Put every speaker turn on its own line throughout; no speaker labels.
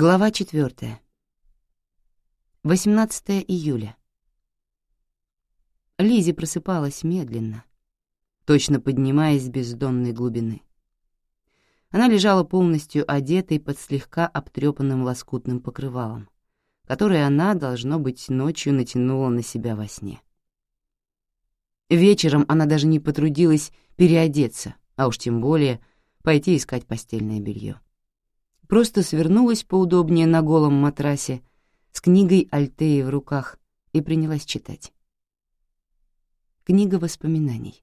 Глава 4. 18 июля. Лизи просыпалась медленно, точно поднимаясь с бездонной глубины. Она лежала полностью одетой под слегка обтрепанным лоскутным покрывалом, которое она, должно быть, ночью натянула на себя во сне. Вечером она даже не потрудилась переодеться, а уж тем более пойти искать постельное белье просто свернулась поудобнее на голом матрасе с книгой Альтеи в руках и принялась читать. Книга воспоминаний.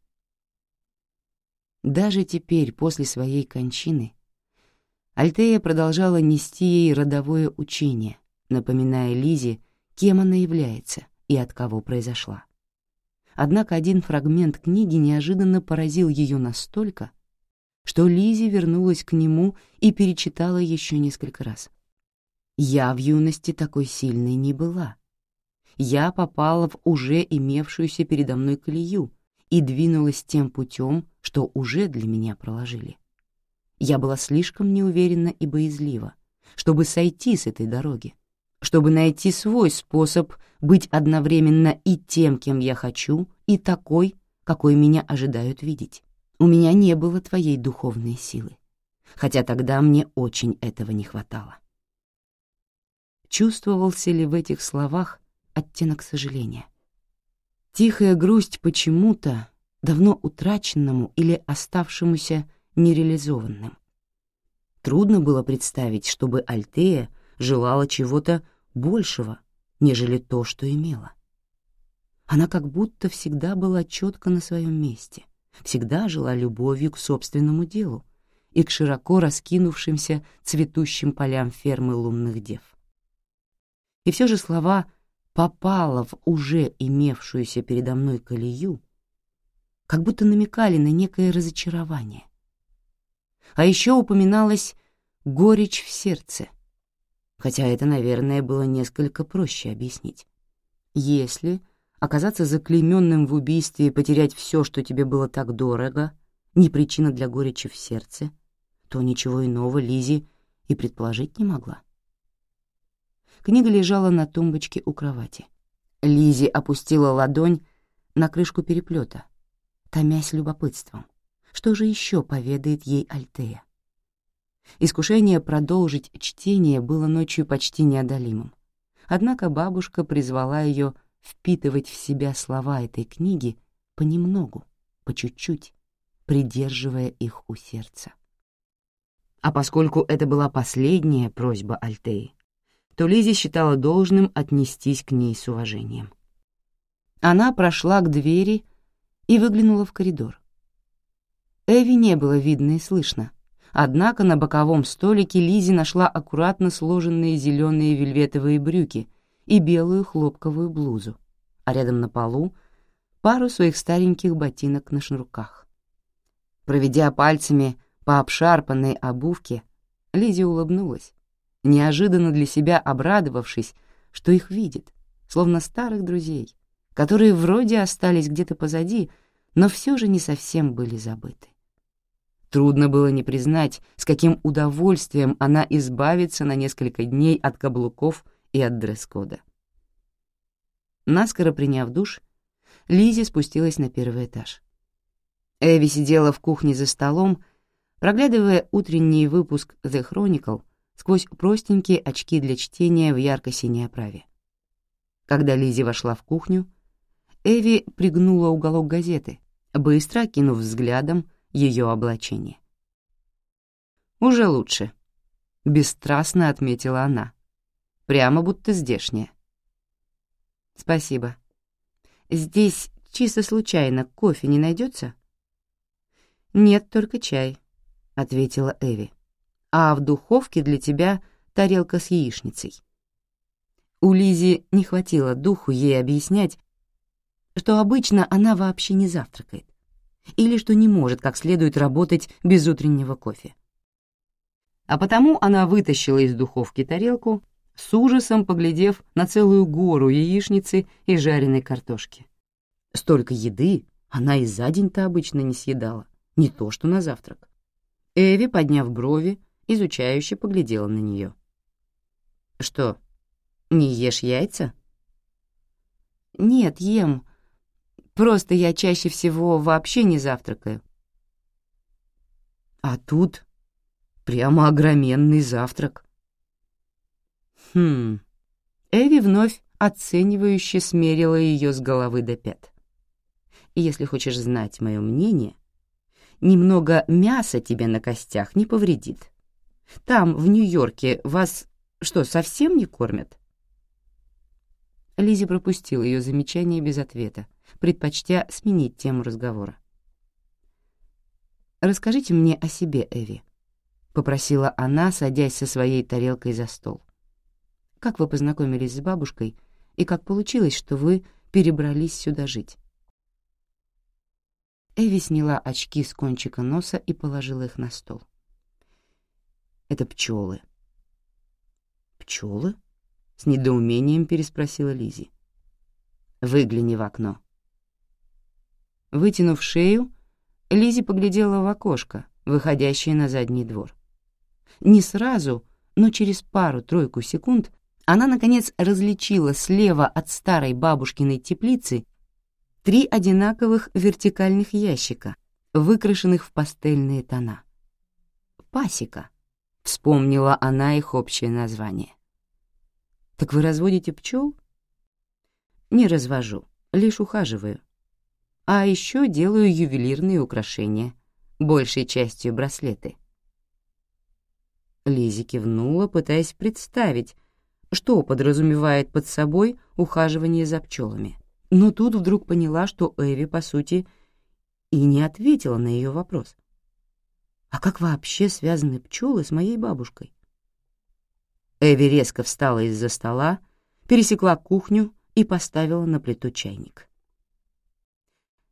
Даже теперь, после своей кончины, Альтея продолжала нести ей родовое учение, напоминая Лизе, кем она является и от кого произошла. Однако один фрагмент книги неожиданно поразил ее настолько, что Лизи вернулась к нему и перечитала еще несколько раз. Я в юности такой сильной не была. Я попала в уже имевшуюся передо мной колею и двинулась тем путем, что уже для меня проложили. Я была слишком неуверенна и боязлива, чтобы сойти с этой дороги, чтобы найти свой способ быть одновременно и тем, кем я хочу, и такой, какой меня ожидают видеть. У меня не было твоей духовной силы, хотя тогда мне очень этого не хватало. Чувствовался ли в этих словах оттенок сожаления? Тихая грусть почему-то, давно утраченному или оставшемуся нереализованным. Трудно было представить, чтобы Альтея желала чего-то большего, нежели то, что имела. Она как будто всегда была четко на своем месте — всегда жила любовью к собственному делу и к широко раскинувшимся цветущим полям фермы лунных дев. И все же слова «попала в уже имевшуюся передо мной колею» как будто намекали на некое разочарование. А еще упоминалась горечь в сердце, хотя это, наверное, было несколько проще объяснить. Если оказаться заклейменным в убийстве и потерять все, что тебе было так дорого, не причина для горечи в сердце, то ничего иного Лизи и предположить не могла. Книга лежала на тумбочке у кровати. Лизи опустила ладонь на крышку переплета, томясь любопытством. Что же еще поведает ей Альтея? Искушение продолжить чтение было ночью почти неодолимым. Однако бабушка призвала ее впитывать в себя слова этой книги понемногу, по чуть-чуть, придерживая их у сердца. А поскольку это была последняя просьба Альтеи, то Лизи считала должным отнестись к ней с уважением. Она прошла к двери и выглянула в коридор. Эви не было видно и слышно, однако на боковом столике Лизи нашла аккуратно сложенные зеленые вельветовые брюки и белую хлопковую блузу, а рядом на полу пару своих стареньких ботинок на шнурках. Проведя пальцами по обшарпанной обувке, Лизи улыбнулась, неожиданно для себя обрадовавшись, что их видит, словно старых друзей, которые вроде остались где-то позади, но все же не совсем были забыты. Трудно было не признать, с каким удовольствием она избавится на несколько дней от каблуков и от дресс-кода. Наскоро приняв душ, Лизи спустилась на первый этаж. Эви сидела в кухне за столом, проглядывая утренний выпуск The Chronicle сквозь простенькие очки для чтения в ярко-синей оправе. Когда Лизи вошла в кухню, Эви пригнула уголок газеты, быстро кинув взглядом ее облачение. «Уже лучше», — бесстрастно отметила она прямо будто здешняя. Спасибо. Здесь чисто случайно кофе не найдется? Нет, только чай, ответила Эви. А в духовке для тебя тарелка с яичницей. У Лизи не хватило духу ей объяснять, что обычно она вообще не завтракает или что не может как следует работать без утреннего кофе. А потому она вытащила из духовки тарелку с ужасом поглядев на целую гору яичницы и жареной картошки. Столько еды она и за день-то обычно не съедала, не то что на завтрак. Эви, подняв брови, изучающе поглядела на нее. Что, не ешь яйца?
Нет, ем. Просто я чаще всего вообще не завтракаю.
А тут прямо огроменный завтрак.
Хм. Эви вновь оценивающе смерила ее с головы до пят. Если хочешь знать мое мнение, немного мяса тебе на костях не повредит. Там, в Нью-Йорке, вас что, совсем не кормят?» Лизи пропустил ее замечание без ответа, предпочтя сменить тему разговора. «Расскажите мне о себе, Эви», — попросила она, садясь со своей тарелкой за стол. «Как вы познакомились с бабушкой и как получилось, что вы перебрались сюда жить?» Эви сняла очки с кончика носа и положила их на стол. «Это пчелы», «Пчелы?» — с недоумением переспросила Лизи. «Выгляни в окно». Вытянув шею, Лизи поглядела в окошко, выходящее на задний двор. Не сразу, но через пару-тройку секунд она, наконец, различила слева от старой бабушкиной теплицы три одинаковых вертикальных ящика, выкрашенных в пастельные тона. «Пасека», — вспомнила она их общее название. «Так вы разводите пчел?» «Не развожу, лишь ухаживаю. А еще делаю ювелирные украшения, большей частью браслеты». Лизи кивнула, пытаясь представить, что подразумевает под собой ухаживание за пчелами. Но тут вдруг поняла, что Эви, по сути, и не ответила на ее вопрос. «А как вообще связаны пчелы с моей бабушкой?» Эви резко встала из-за стола, пересекла кухню и поставила на плиту чайник.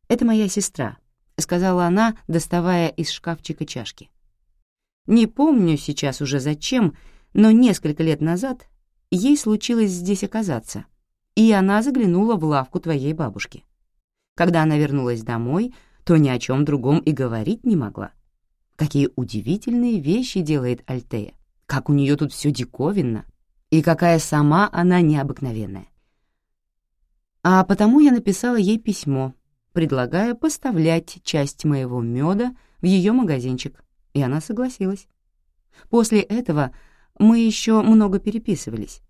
«Это моя сестра», — сказала она, доставая из шкафчика чашки. «Не помню сейчас уже зачем, но несколько лет назад ей случилось здесь оказаться, и она заглянула в лавку твоей бабушки. Когда она вернулась домой, то ни о чем другом и говорить не могла. Какие удивительные вещи делает Альтея как у нее тут все диковинно, и какая сама она необыкновенная. А потому я написала ей письмо, предлагая поставлять часть моего меда в ее магазинчик, и она согласилась. После этого мы еще много переписывались.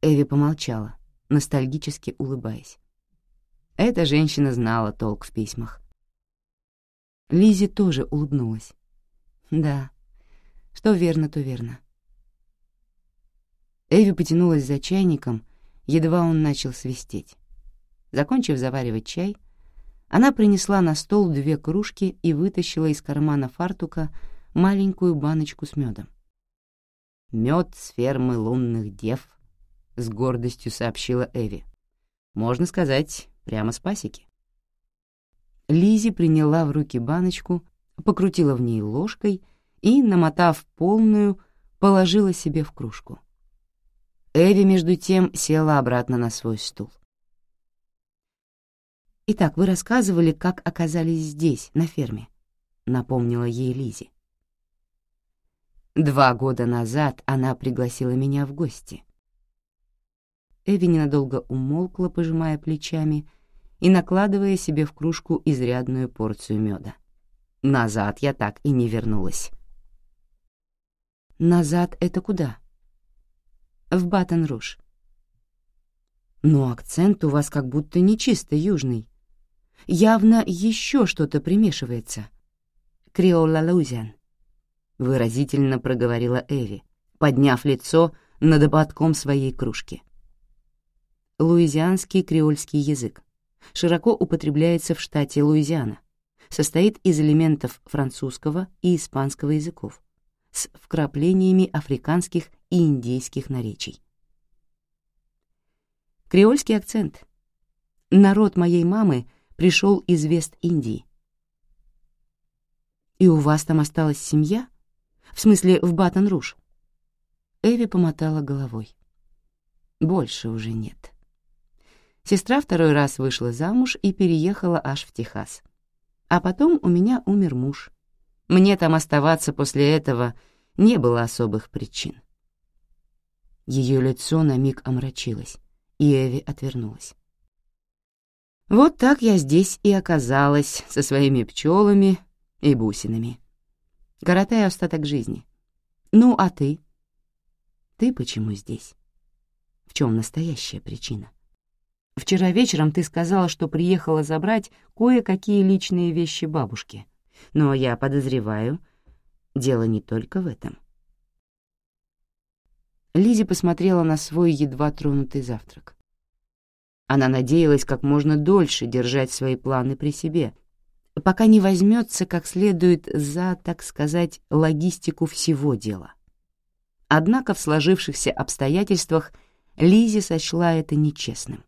Эви помолчала, ностальгически улыбаясь. Эта женщина знала толк в письмах. Лизи тоже улыбнулась. Да, что верно, то верно. Эви потянулась за чайником, едва он начал свистеть. Закончив заваривать чай, она принесла на стол две кружки и вытащила из кармана фартука маленькую баночку с медом. «Мед с фермы лунных дев», — с гордостью сообщила Эви. «Можно сказать, прямо с пасеки». Лизи приняла в руки баночку, покрутила в ней ложкой — и, намотав полную, положила себе в кружку. Эви, между тем, села обратно на свой стул. «Итак, вы рассказывали, как оказались здесь, на ферме», — напомнила ей Лизи. Два года назад она пригласила меня в гости. Эви ненадолго умолкла, пожимая плечами и накладывая себе в кружку изрядную порцию меда. Назад я так и не вернулась. Назад это куда? В Батон-Руж. Но акцент у вас как будто не чисто южный. Явно еще что-то примешивается. Криола Лузиан. Выразительно проговорила Эви, подняв лицо над ободком своей кружки. Луизианский креольский язык широко употребляется в штате Луизиана, состоит из элементов французского и испанского языков, с вкраплениями африканских и индейских наречий. Креольский акцент. Народ моей мамы пришел из Вест-Индии. «И у вас там осталась семья? В смысле, в Батон-Руж?» Эви помотала головой. «Больше уже нет». Сестра второй раз вышла замуж и переехала аж в Техас. А потом у меня умер муж. Мне там оставаться после этого не было особых причин.
Ее лицо на миг омрачилось, и Эви отвернулась. Вот так я здесь и оказалась со своими пчелами и бусинами. Коротаю остаток жизни. Ну, а ты? Ты почему здесь? В чем настоящая причина? Вчера вечером ты сказала, что приехала забрать кое-какие личные вещи бабушки. Но я подозреваю, дело не только в этом. Лизи посмотрела на свой едва тронутый завтрак. Она надеялась как можно дольше держать свои планы при себе, пока не возьмется как следует за, так сказать, логистику всего дела. Однако в сложившихся обстоятельствах Лизи сочла это нечестным.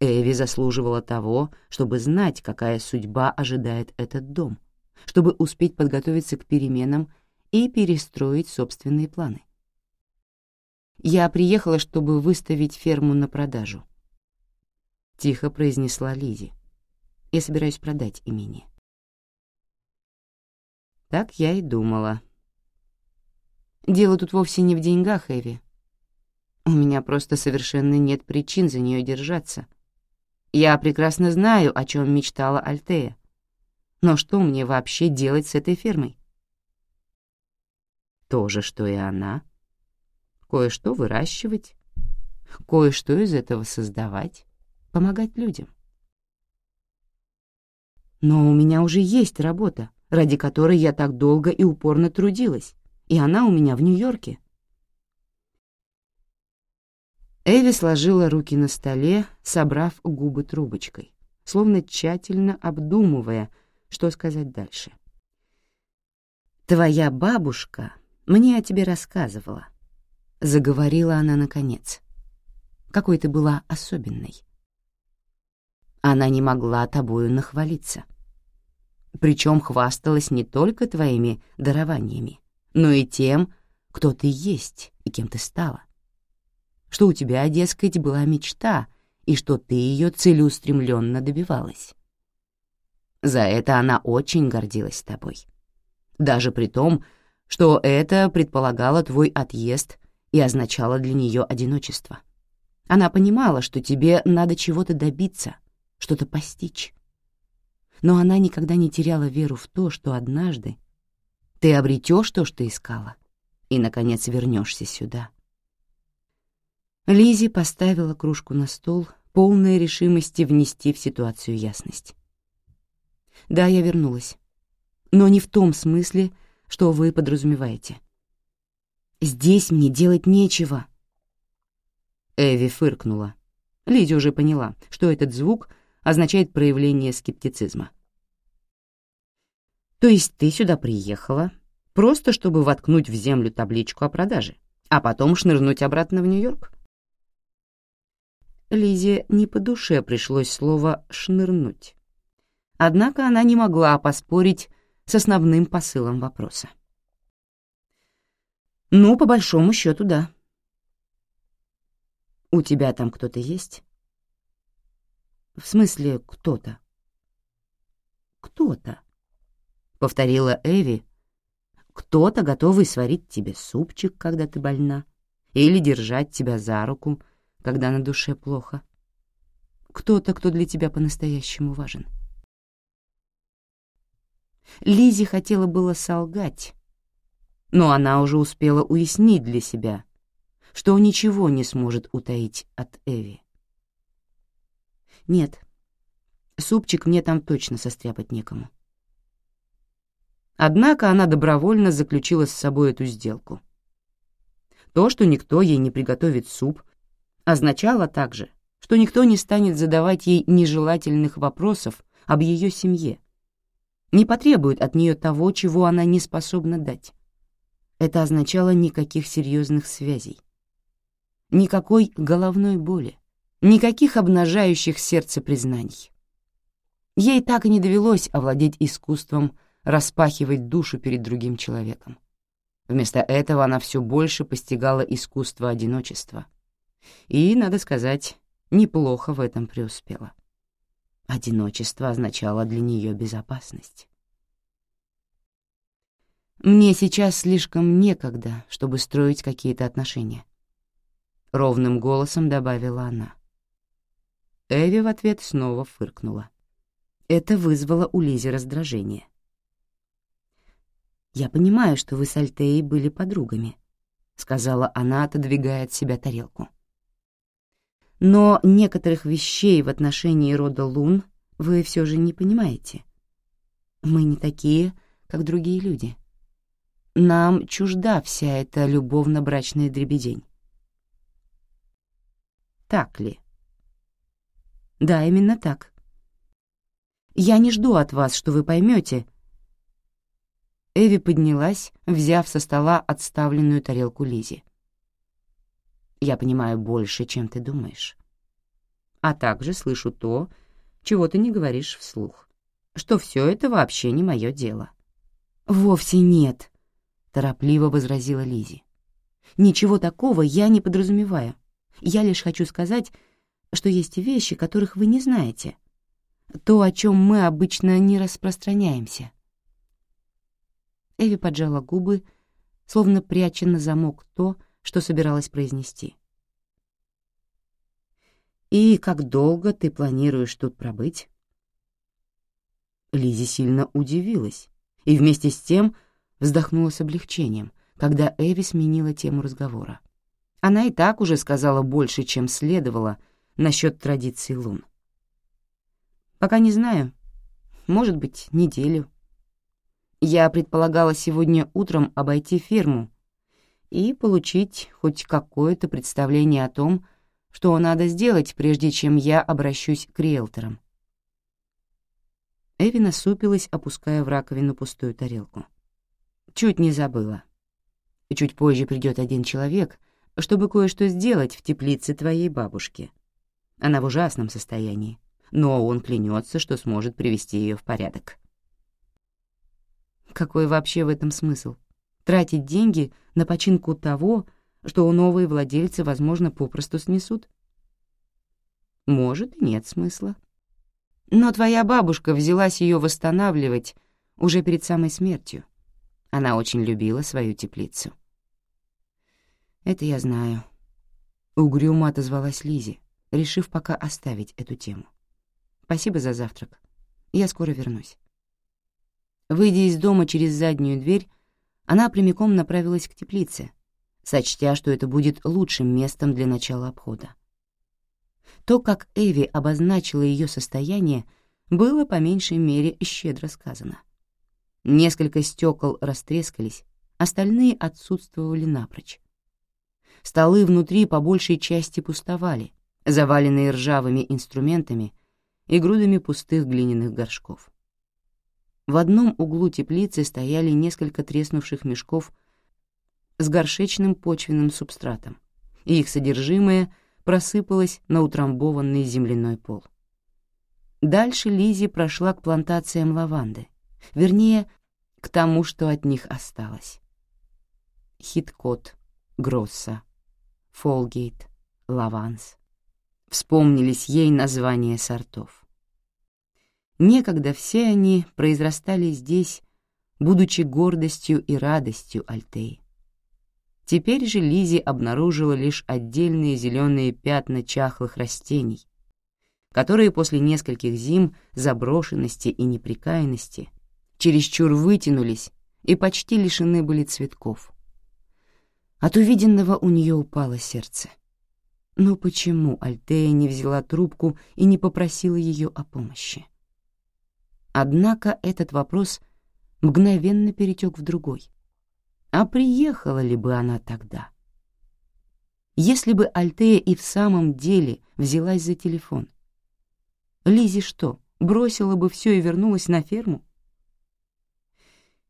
Эви заслуживала того, чтобы знать, какая судьба ожидает этот дом, чтобы успеть подготовиться к переменам и перестроить собственные планы. «Я приехала, чтобы выставить ферму на продажу», — тихо произнесла Лизи. «Я собираюсь продать имение». Так я и думала. Дело тут вовсе не в деньгах, Эви. У меня просто совершенно нет причин за нее держаться. Я прекрасно знаю, о чем мечтала Альтея. Но что мне вообще делать с этой фермой? То же, что и она. Кое-что выращивать, кое-что из этого создавать, помогать людям. Но у меня уже есть работа, ради которой я так долго и упорно трудилась и она у меня в Нью-Йорке. Эви сложила руки на столе, собрав губы трубочкой, словно тщательно обдумывая, что сказать дальше. «Твоя бабушка мне о тебе рассказывала», — заговорила она наконец. «Какой ты была особенной». Она не могла тобою нахвалиться. Причем хвасталась не только твоими дарованиями, но и тем, кто ты есть и кем ты стала. Что у тебя, дескать, была мечта, и что ты ее целеустремленно добивалась. За это она очень гордилась тобой. Даже при том, что это предполагало твой отъезд и означало для нее одиночество. Она понимала, что тебе надо чего-то добиться, что-то постичь. Но она никогда не теряла веру в то, что однажды ты обретешь то, что искала, и, наконец, вернешься сюда. Лизи поставила кружку на стол, полная решимости внести в ситуацию ясность. Да, я вернулась, но не в том смысле, что вы подразумеваете. Здесь мне делать нечего. Эви фыркнула. Лизи уже поняла, что этот звук означает проявление скептицизма. То есть ты сюда приехала, просто чтобы воткнуть в землю табличку о продаже, а потом шнырнуть обратно в Нью-Йорк? Лизе не по душе пришлось слово «шнырнуть». Однако она не могла поспорить с основным посылом вопроса. «Ну, по большому счету, да». «У тебя там кто-то есть?» «В смысле, кто-то?» «Кто-то», повторила Эви. Кто-то готовый сварить тебе супчик, когда ты больна, или держать тебя за руку, когда на душе плохо. Кто-то, кто для тебя по-настоящему важен. Лизи хотела было солгать, но она уже успела уяснить для себя, что ничего не сможет утаить от Эви. Нет, супчик мне там точно состряпать некому. Однако она добровольно заключила с собой эту сделку. То, что никто ей не приготовит суп, означало также, что никто не станет задавать ей нежелательных вопросов об ее семье, не потребует от нее того, чего она не способна дать. Это означало никаких серьезных связей, никакой головной боли, никаких обнажающих сердце признаний. Ей так и не довелось овладеть искусством распахивать душу перед другим человеком. Вместо этого она все больше постигала искусство одиночества. И, надо сказать, неплохо в этом преуспела. Одиночество означало для нее безопасность. «Мне сейчас слишком некогда, чтобы строить какие-то отношения.
— ровным голосом добавила она. Эви в ответ снова фыркнула. Это вызвало у Лизи раздражение. «Я понимаю, что вы с Альтеей были подругами», — сказала она, отодвигая от себя тарелку. «Но некоторых вещей в отношении рода Лун вы все же не понимаете. Мы не такие, как другие люди. Нам чужда вся эта любовно-брачная дребедень». «Так ли?» «Да, именно так. Я не жду от вас, что вы поймете, Эви поднялась, взяв со стола отставленную тарелку Лизи. «Я понимаю больше, чем ты думаешь. А также слышу то, чего ты не говоришь вслух, что все это вообще не мое дело». «Вовсе нет», — торопливо возразила Лизи. «Ничего такого я не подразумеваю. Я лишь хочу сказать, что есть вещи, которых вы не знаете. То, о чем мы обычно не распространяемся». Эви поджала губы, словно пряча на замок то, что собиралась произнести. «И как долго ты планируешь тут пробыть?» Лизи сильно удивилась и вместе с тем вздохнула с облегчением, когда Эви сменила тему разговора. Она и так уже сказала больше, чем следовало насчет традиций лун. «Пока не знаю. Может быть, неделю я предполагала сегодня утром обойти ферму и получить хоть какое-то представление о том, что надо сделать, прежде чем я обращусь к риэлторам. Эви насупилась, опуская в раковину пустую тарелку. Чуть не забыла. Чуть позже придет один человек, чтобы кое-что сделать в теплице твоей бабушки. Она в ужасном состоянии, но он клянется, что сможет привести ее в порядок. Какой вообще в этом смысл? Тратить деньги на починку того, что новые владельцы, возможно, попросту снесут? Может, нет смысла. Но твоя бабушка взялась ее восстанавливать уже перед самой смертью. Она очень любила свою теплицу. Это я знаю. Угрюмо отозвалась Лизи, решив пока оставить эту тему. Спасибо за завтрак. Я скоро вернусь. Выйдя из дома через заднюю дверь, она прямиком направилась к теплице, сочтя, что это будет лучшим местом для начала обхода. То, как Эви обозначила ее состояние, было по меньшей мере щедро сказано. Несколько стекол растрескались, остальные отсутствовали напрочь. Столы внутри по большей части пустовали, заваленные ржавыми инструментами и грудами пустых глиняных горшков. В одном углу теплицы стояли несколько треснувших мешков с горшечным почвенным субстратом, и их содержимое просыпалось на утрамбованный земляной пол. Дальше Лизи прошла к плантациям лаванды, вернее, к тому, что от них осталось. Хиткот, Гросса, Фолгейт, Лаванс. Вспомнились ей названия сортов. Некогда все они произрастали здесь, будучи гордостью и радостью Альтеи. Теперь же Лизи обнаружила лишь отдельные зеленые пятна чахлых растений, которые после нескольких зим заброшенности и неприкаянности чересчур вытянулись и почти лишены были цветков. От увиденного у нее упало сердце. Но почему Альтея не взяла трубку и не попросила ее о помощи? Однако этот вопрос мгновенно перетек в другой. А приехала ли бы она тогда? Если бы Альтея и в самом деле взялась за телефон, Лизи что, бросила бы все и вернулась на ферму?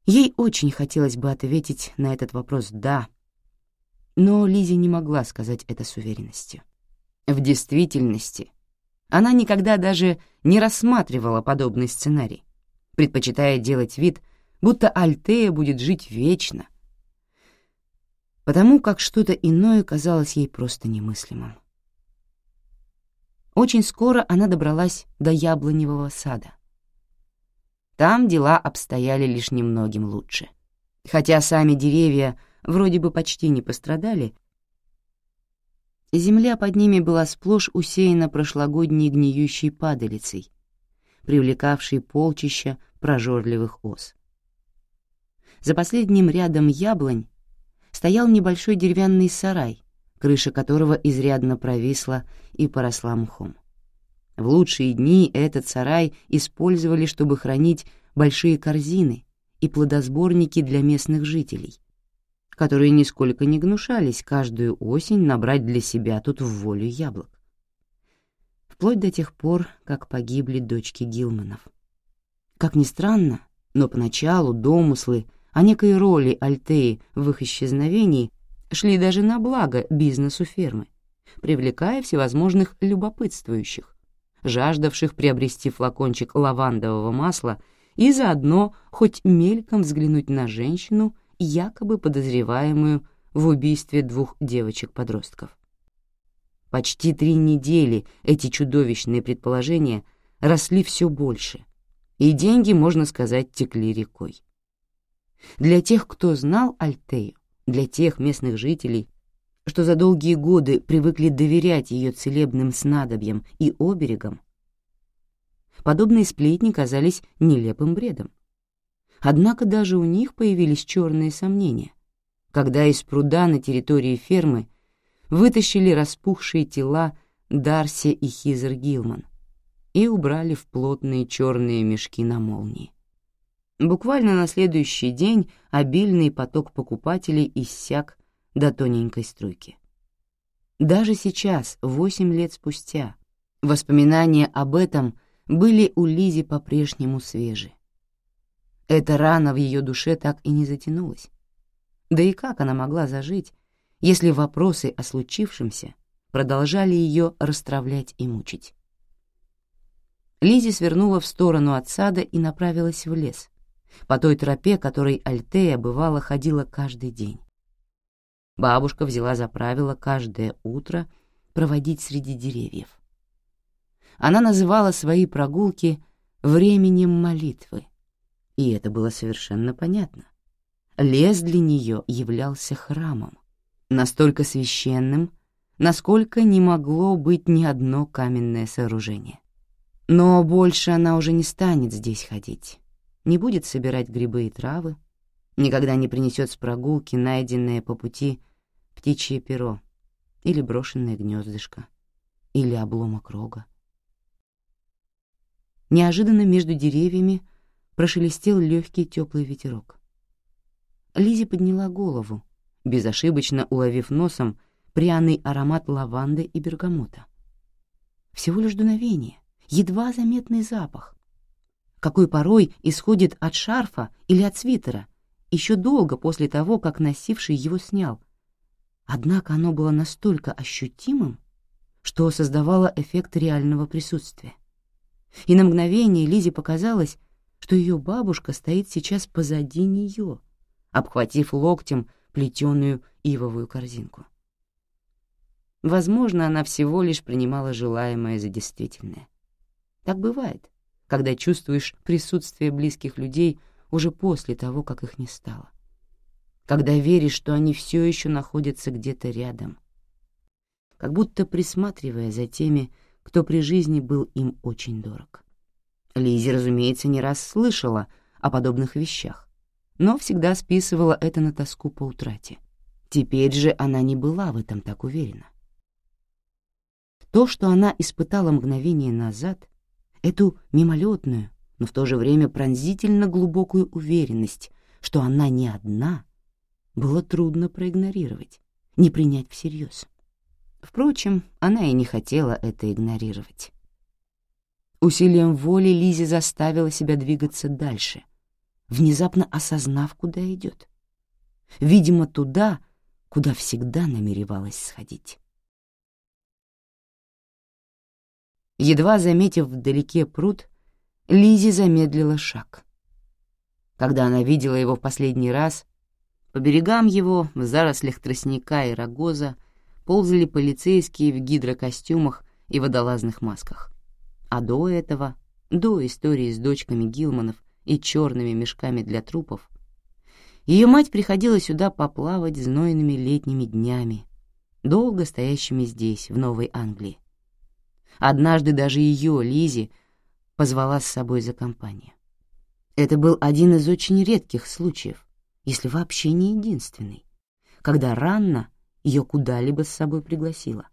Ей очень хотелось бы ответить на этот вопрос «да», но Лизи не могла сказать это с уверенностью. В действительности она никогда даже не рассматривала подобный сценарий, предпочитая делать вид, будто Альтея будет жить вечно, потому как что-то иное казалось ей просто немыслимым. Очень скоро она добралась до яблоневого сада. Там дела обстояли лишь немногим лучше. Хотя сами деревья вроде бы почти не пострадали,
Земля под ними была сплошь усеяна прошлогодней гниющей падалицей, привлекавшей полчища прожорливых ос. За последним рядом яблонь стоял небольшой деревянный сарай, крыша которого изрядно провисла и поросла мхом. В лучшие дни этот сарай использовали, чтобы хранить большие корзины и плодосборники для местных жителей, которые нисколько не гнушались каждую осень набрать для себя тут в волю яблок. Вплоть до тех пор, как погибли дочки Гилманов. Как ни странно, но поначалу домыслы о некой роли Альтеи в их исчезновении шли даже на благо бизнесу фермы, привлекая всевозможных любопытствующих, жаждавших приобрести флакончик лавандового масла и заодно хоть мельком взглянуть на женщину, якобы подозреваемую в убийстве двух девочек-подростков. Почти три недели эти чудовищные предположения росли все больше, и деньги, можно сказать, текли рекой. Для тех, кто знал Альтею, для тех местных жителей, что за долгие годы привыкли доверять ее целебным снадобьям и оберегам, подобные сплетни казались нелепым бредом. Однако даже у них появились черные сомнения, когда из пруда на территории фермы вытащили распухшие тела Дарси и Хизер Гилман и убрали в плотные черные мешки на молнии. Буквально на следующий день обильный поток покупателей иссяк до тоненькой струйки. Даже сейчас, восемь лет спустя, воспоминания об этом были у Лизи по-прежнему свежи. Эта рана в ее душе так и не затянулась. Да и как она могла зажить, если вопросы о случившемся продолжали ее расстравлять и мучить? Лизи свернула в сторону от сада и направилась в лес, по той тропе, которой Альтея бывало ходила каждый день. Бабушка взяла за правило каждое утро проводить среди деревьев. Она называла свои прогулки «временем молитвы», и это было совершенно понятно. Лес для нее являлся храмом, настолько священным, насколько не могло быть ни одно каменное сооружение. Но больше она уже не станет здесь ходить не будет собирать грибы и травы, никогда не принесет с прогулки найденное по пути птичье перо или брошенное гнездышко, или обломок рога. Неожиданно между деревьями прошелестел легкий теплый ветерок. Лизи подняла голову, безошибочно уловив носом пряный аромат лаванды и бергамота. Всего лишь дуновение, едва заметный запах, какой порой исходит от шарфа или от свитера, еще долго после того, как носивший его снял. Однако оно было настолько ощутимым, что создавало эффект реального присутствия. И на мгновение Лизе показалось, что ее бабушка стоит сейчас позади нее, обхватив локтем плетеную ивовую корзинку. Возможно, она всего лишь принимала желаемое за действительное. Так бывает, когда чувствуешь присутствие близких людей уже после того, как их не стало. Когда веришь, что они все еще находятся где-то рядом. Как будто присматривая за теми, кто при жизни был им очень дорог. Лизи, разумеется, не раз слышала о подобных вещах, но всегда списывала это на тоску по утрате. Теперь же она не была в этом так уверена. То, что она испытала мгновение назад, эту мимолетную, но в то же время пронзительно глубокую уверенность, что она не одна, было трудно проигнорировать, не принять всерьез. Впрочем, она и не хотела это игнорировать. Усилием воли Лизи заставила себя двигаться дальше, внезапно осознав, куда идет. Видимо, туда, куда всегда намеревалась сходить. Едва заметив вдалеке пруд, Лизи замедлила шаг. Когда она видела его в последний раз, по берегам его, в зарослях тростника и рогоза, ползали полицейские в гидрокостюмах и водолазных масках. А до этого, до истории с дочками Гилманов и черными мешками для трупов, ее мать приходила сюда поплавать знойными летними днями, долго стоящими здесь, в Новой Англии. Однажды даже ее, Лизи, позвала с собой за компанию. Это был один из очень редких случаев, если вообще не единственный, когда Ранна ее куда-либо с собой пригласила.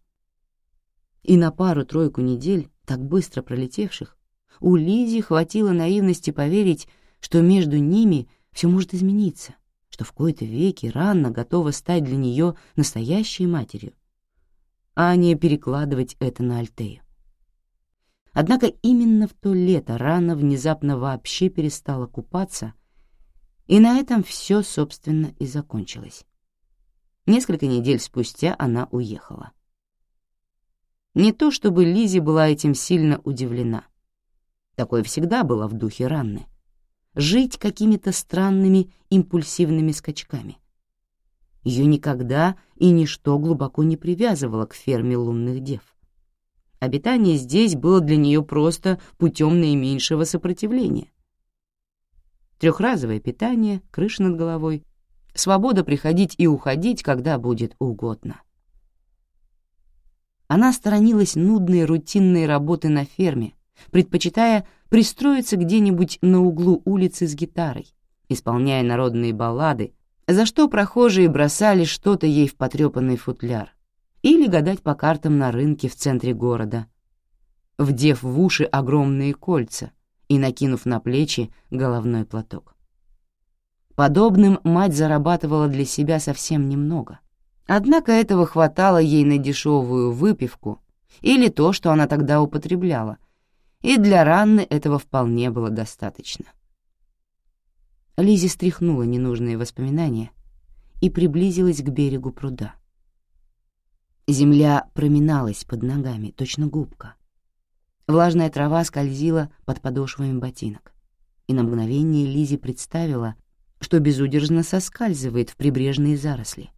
И на пару-тройку недель, так быстро пролетевших, у Лизи хватило наивности поверить, что между ними все может измениться, что в кои-то веки Ранна готова стать для нее настоящей матерью, а не перекладывать это на Альтею. Однако именно в то лето Ранна внезапно вообще перестала купаться, и на этом все, собственно, и закончилось. Несколько недель спустя она уехала. Не то чтобы Лизи была этим сильно удивлена. Такое всегда было в духе Ранны. Жить какими-то странными импульсивными скачками. Ее никогда и ничто глубоко не привязывало к ферме лунных дев. Обитание здесь было для нее просто путем наименьшего сопротивления. Трехразовое питание, крыша над головой, свобода приходить и уходить, когда будет угодно. Она сторонилась нудной рутинной работы на ферме, предпочитая пристроиться где-нибудь на углу улицы с гитарой, исполняя народные баллады, за что прохожие бросали что-то ей в потрепанный футляр, или гадать по картам на рынке в центре города, вдев в уши огромные кольца и накинув на плечи головной платок. Подобным мать зарабатывала для себя совсем немного. Однако этого хватало ей на дешевую выпивку или то, что она тогда употребляла, и для Ранны этого вполне было достаточно. Лизи стряхнула ненужные воспоминания и приблизилась к берегу пруда. Земля проминалась под ногами, точно губка. Влажная трава скользила под подошвами ботинок, и на мгновение Лизи представила, что безудержно соскальзывает в прибрежные заросли.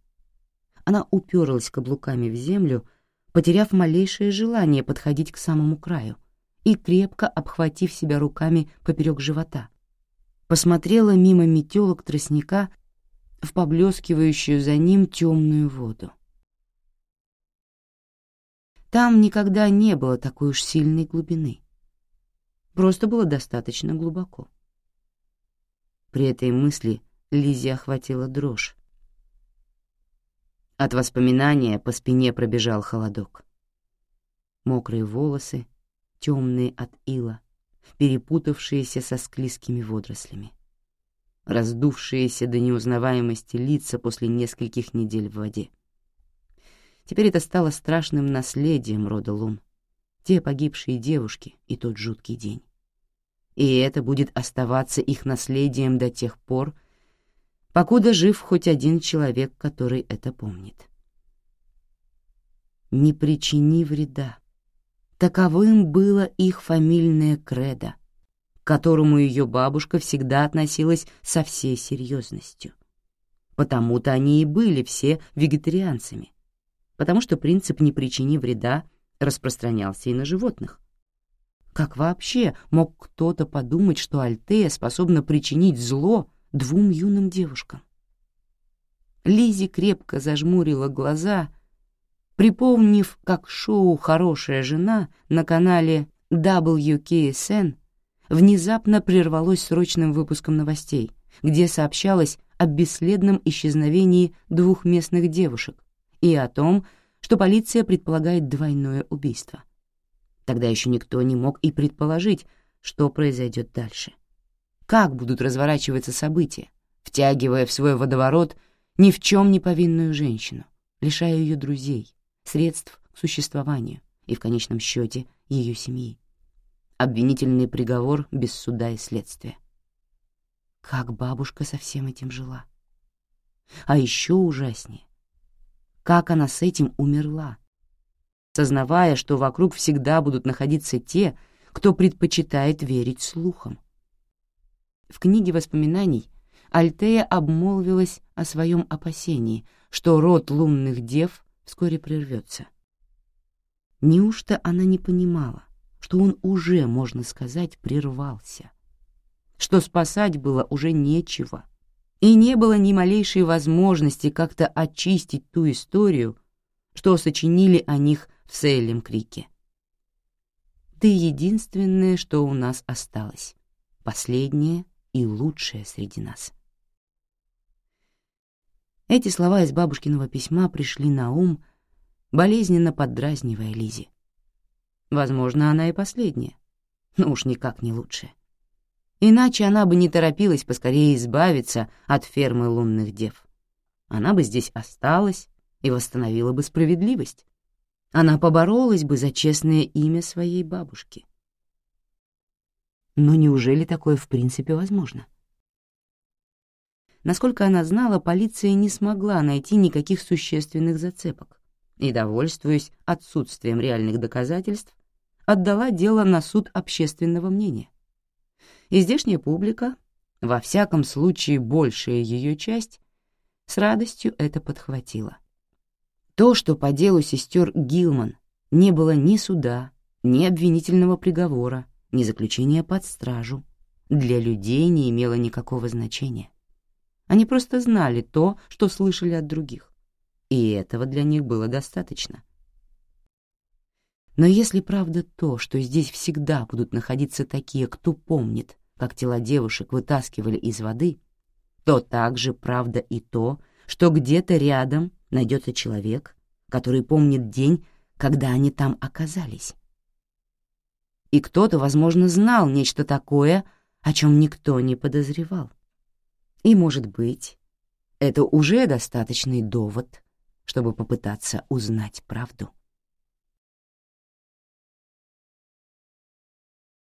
Она уперлась каблуками в землю, потеряв малейшее желание подходить к самому краю и крепко обхватив себя руками поперек живота. Посмотрела мимо метелок тростника в поблескивающую за ним темную воду. Там никогда не было такой уж сильной глубины. Просто было достаточно глубоко. При этой мысли Лизи охватила дрожь. От воспоминания по спине пробежал холодок. Мокрые волосы, темные от ила, перепутавшиеся со склизкими водорослями. Раздувшиеся до неузнаваемости лица после нескольких недель в воде. Теперь это стало страшным наследием рода Лун. Те погибшие девушки и тот жуткий день и это будет оставаться их наследием до тех пор, покуда жив хоть один человек, который это помнит. «Не причини вреда». Таковым было их фамильное кредо, к которому ее бабушка всегда относилась со всей серьезностью. Потому-то они и были все вегетарианцами, потому что принцип «не причини вреда» распространялся и на животных. Как вообще мог кто-то подумать, что Альтея способна причинить зло двум юным девушкам? Лизи крепко зажмурила глаза, припомнив, как шоу «Хорошая жена» на канале WKSN внезапно прервалось срочным выпуском новостей, где сообщалось о бесследном исчезновении двух местных девушек и о том, что полиция предполагает двойное убийство. Тогда еще никто не мог и предположить, что произойдет дальше. Как будут разворачиваться события, втягивая в свой водоворот ни в чем не повинную женщину, лишая ее друзей, средств к существованию и, в конечном счете, ее семьи. Обвинительный приговор без суда и следствия. Как бабушка со всем этим жила. А еще ужаснее, как она с этим умерла, сознавая, что вокруг всегда будут находиться те, кто предпочитает верить слухам. В книге воспоминаний Альтея обмолвилась о своем опасении, что род лунных дев вскоре прервется. Неужто она не понимала, что он уже, можно сказать, прервался, что спасать было уже нечего, и не было ни малейшей возможности как-то очистить ту историю,
что сочинили о них в Сейлем Крике. Ты единственное, что у нас осталось, последнее и лучшее среди нас. Эти слова из бабушкиного письма пришли на ум, болезненно поддразнивая Лизи. Возможно, она и последняя, но уж никак не лучшая. Иначе она бы не торопилась поскорее избавиться от фермы лунных дев. Она бы здесь осталась и восстановила бы справедливость. Она поборолась бы за честное имя своей бабушки. Но неужели такое в принципе возможно? Насколько она знала, полиция не смогла найти никаких существенных зацепок и, довольствуясь отсутствием реальных доказательств, отдала дело на суд общественного мнения. И здешняя публика, во всяком случае большая ее часть, с радостью это подхватила. То, что по делу сестер Гилман не было ни суда, ни обвинительного приговора, ни заключения под стражу, для людей не имело никакого значения. Они просто знали то, что слышали от других. И этого для них было достаточно. Но если правда то, что здесь всегда будут находиться такие, кто помнит, как тела девушек вытаскивали из воды, то также правда и то, что где-то рядом найдется человек, который помнит день, когда они там оказались. И кто-то, возможно, знал нечто такое, о чем никто не подозревал. И, может быть, это уже достаточный довод, чтобы попытаться узнать правду.